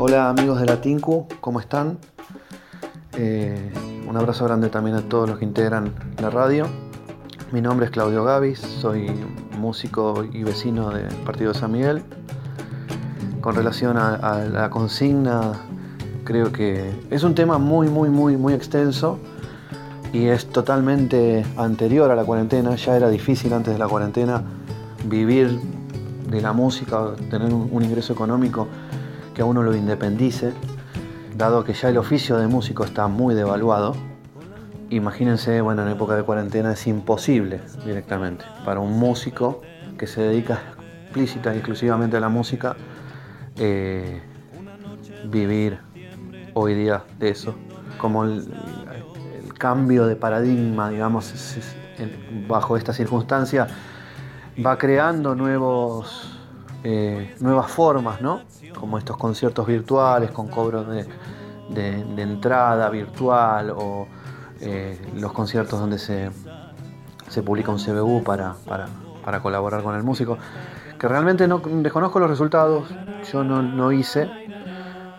Hola amigos de la Tinku, ¿cómo están? Eh, un abrazo grande también a todos los que integran la radio. Mi nombre es Claudio Gavis, soy músico y vecino del Partido de San Miguel. Con relación a, a la consigna, creo que es un tema muy, muy, muy, muy extenso y es totalmente anterior a la cuarentena. Ya era difícil antes de la cuarentena vivir de la música, tener un, ingreso económico que uno lo independice, dado que ya el oficio de músico está muy devaluado. Imagínense, bueno, en época de cuarentena es imposible directamente para un músico que se dedica explícita y exclusivamente a la música eh, vivir hoy día de eso. Como el, cambio de paradigma, digamos, bajo esta circunstancia, va creando nuevos, eh, nuevas formas, ¿no? Como estos conciertos virtuales con cobro de, entrada virtual o eh, los conciertos donde se, se publica un CBU para, para, colaborar con el músico, que realmente no desconozco los resultados, yo no, no hice,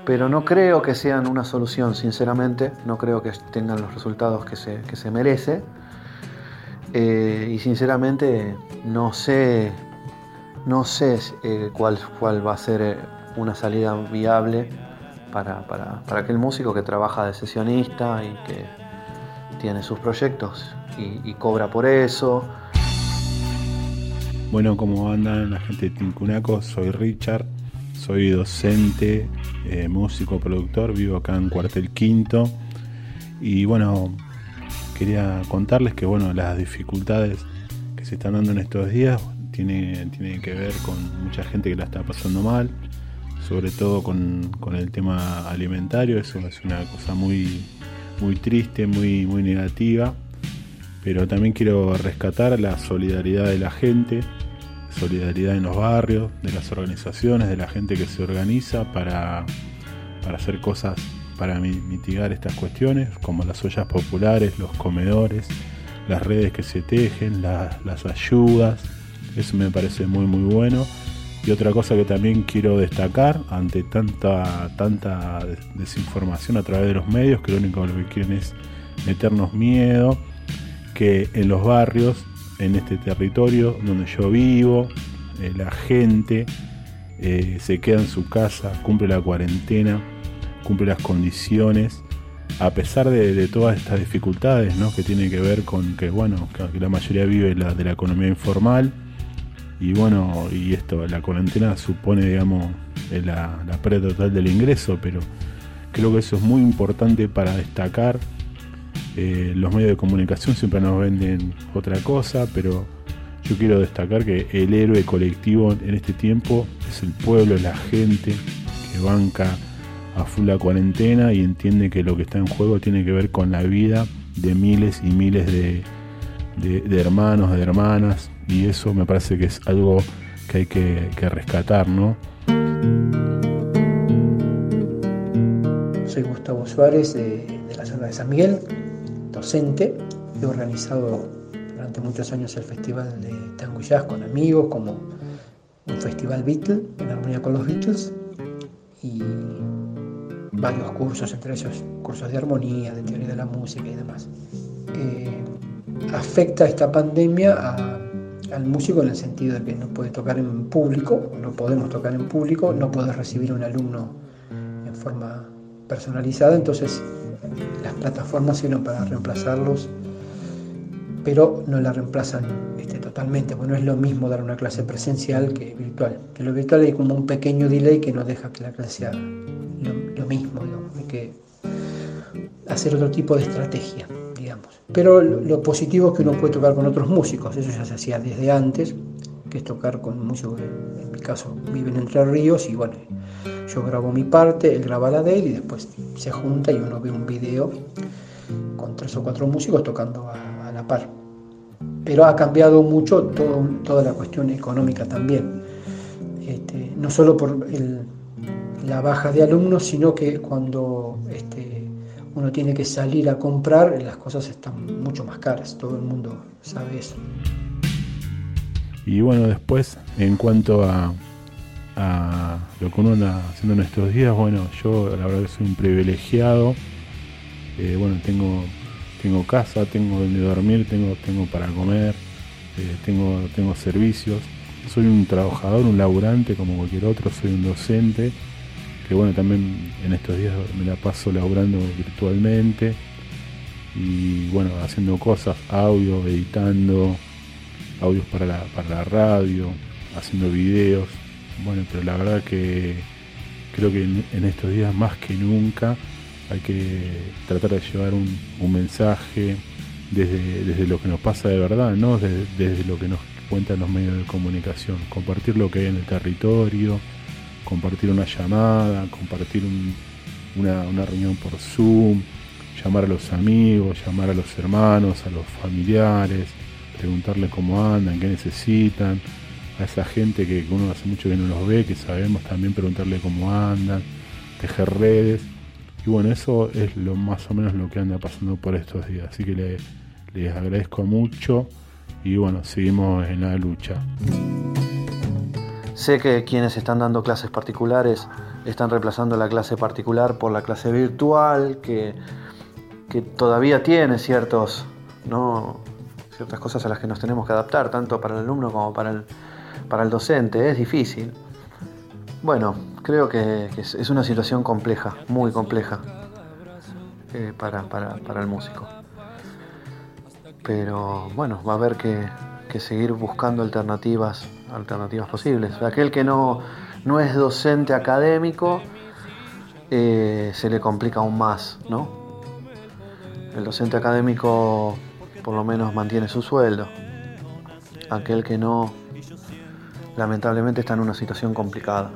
pero no creo que sean una solución, sinceramente, no creo que tengan los resultados que se, que se merece. Eh, y sinceramente no sé, no sé eh, cuál, va a ser eh, una salida viable para, aquel músico que trabaja de sesionista y que tiene sus proyectos y, cobra por eso. Bueno, como andan la gente de Tincunaco, soy Richard soy docente, eh, músico, productor, vivo acá en Cuartel Quinto y bueno, quería contarles que bueno, las dificultades que se están dando en estos días tiene que ver con mucha gente que la está pasando mal, sobre todo con, el tema alimentario, eso es una cosa muy, muy triste, muy, muy negativa, pero también quiero rescatar la solidaridad de la gente, solidaridad en los barrios, de las organizaciones, de la gente que se organiza para, hacer cosas para mitigar estas cuestiones, como las ollas populares, los comedores, las redes que se tejen, las ayudas. Eso me parece muy muy bueno. Y otra cosa que también quiero destacar ante tanta, tanta desinformación a través de los medios, que lo único que quieren es meternos miedo, que en los barrios en este territorio donde yo vivo, eh, la gente eh, se queda en su casa, cumple la cuarentena, cumple las condiciones, a pesar de, todas estas dificultades ¿no? que tienen que ver con que, bueno, la mayoría vive de la economía informal y bueno, y esto, la cuarentena supone, digamos, eh, la, pérdida total del ingreso, pero creo que eso es muy importante para destacar. Eh, los medios de comunicación siempre nos venden otra cosa, pero yo quiero destacar que el héroe colectivo en este tiempo es el pueblo, la gente que banca a full la cuarentena y entiende que lo que está en juego tiene que ver con la vida de miles y miles de, hermanos, de hermanas, y eso me parece que es algo que hay que, rescatar, ¿no? Soy Gustavo Suárez de la zona de San Miguel, docente. He organizado durante muchos años el Festival de Tango con amigos, como un festival Beatles, en armonía con los Beatles, y varios cursos, entre ellos cursos de armonía, de teoría de la música y demás. Eh, afecta esta pandemia al músico en el sentido de que no puede tocar en público, no podemos tocar en público, no puede recibir un alumno en forma personalizada, entonces las plataformas sirven para reemplazarlos, pero no la reemplazan este, totalmente, porque no es lo mismo dar una clase presencial que virtual. En lo virtual hay como un pequeño delay que no deja que la clase sea lo, mismo, hay que hacer otro tipo de estrategia, digamos. Pero lo, positivo es que uno puede tocar con otros músicos, eso ya se hacía desde antes, que es tocar con músicos que en mi caso viven entre ríos y bueno, yo grabo mi parte, él graba la de él y después se junta y uno ve un video con tres o cuatro músicos tocando a, la par. Pero ha cambiado mucho toda la cuestión económica también. Este, no solo por la baja de alumnos, sino que cuando este, uno tiene que salir a comprar, las cosas están mucho más caras. Todo el mundo sabe eso. Y bueno, después, en cuanto a, a lo que uno anda haciendo en estos días, bueno, yo la verdad que soy un privilegiado. Eh, bueno, tengo, tengo casa, tengo donde dormir, tengo, tengo para comer, eh, tengo, tengo servicios. Soy un trabajador, un laburante como cualquier otro, soy un docente, que bueno, también en estos días me la paso laburando virtualmente y bueno, haciendo cosas, audio, editando, audios para la, para la radio, haciendo videos. Bueno, pero la verdad que creo que en, estos días más que nunca hay que tratar de llevar un, mensaje desde, desde, lo que nos pasa de verdad, no desde, lo que nos cuentan los medios de comunicación. Compartir lo que hay en el territorio, compartir una llamada, compartir una, una reunión por Zoom, llamar a los amigos, llamar a los hermanos, a los familiares, preguntarle cómo andan, qué necesitan, a esa gente que uno hace mucho que no los ve, que sabemos también preguntarle cómo andan, tejer redes. Y bueno, eso es lo más o menos lo que anda pasando por estos días. Así que les agradezco mucho y bueno, seguimos en la lucha. Sé que quienes están dando clases particulares están reemplazando la clase particular por la clase virtual, que, que todavía tiene ciertos, ¿no? ciertas cosas a las que nos tenemos que adaptar, tanto para el alumno como para el, para el docente. Es difícil. Bueno, creo que, es, una situación compleja, muy compleja eh, para, el músico. Pero bueno, va a haber que, seguir buscando alternativas, alternativas posibles. Aquel que no, no es docente académico eh, se le complica aún más, ¿no? El docente académico por lo menos mantiene su sueldo. Aquel que no, lamentablemente está en una situación complicada.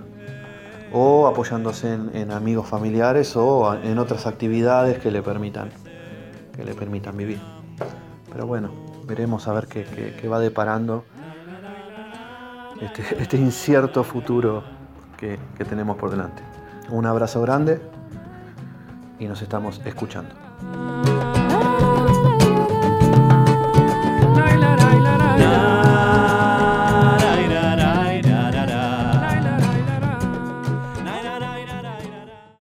O apoyándose en, amigos familiares o en otras actividades que le permitan, que le permitan vivir. Pero bueno, veremos a ver qué, va deparando este, este incierto futuro que tenemos por delante. Un abrazo grande y nos estamos escuchando.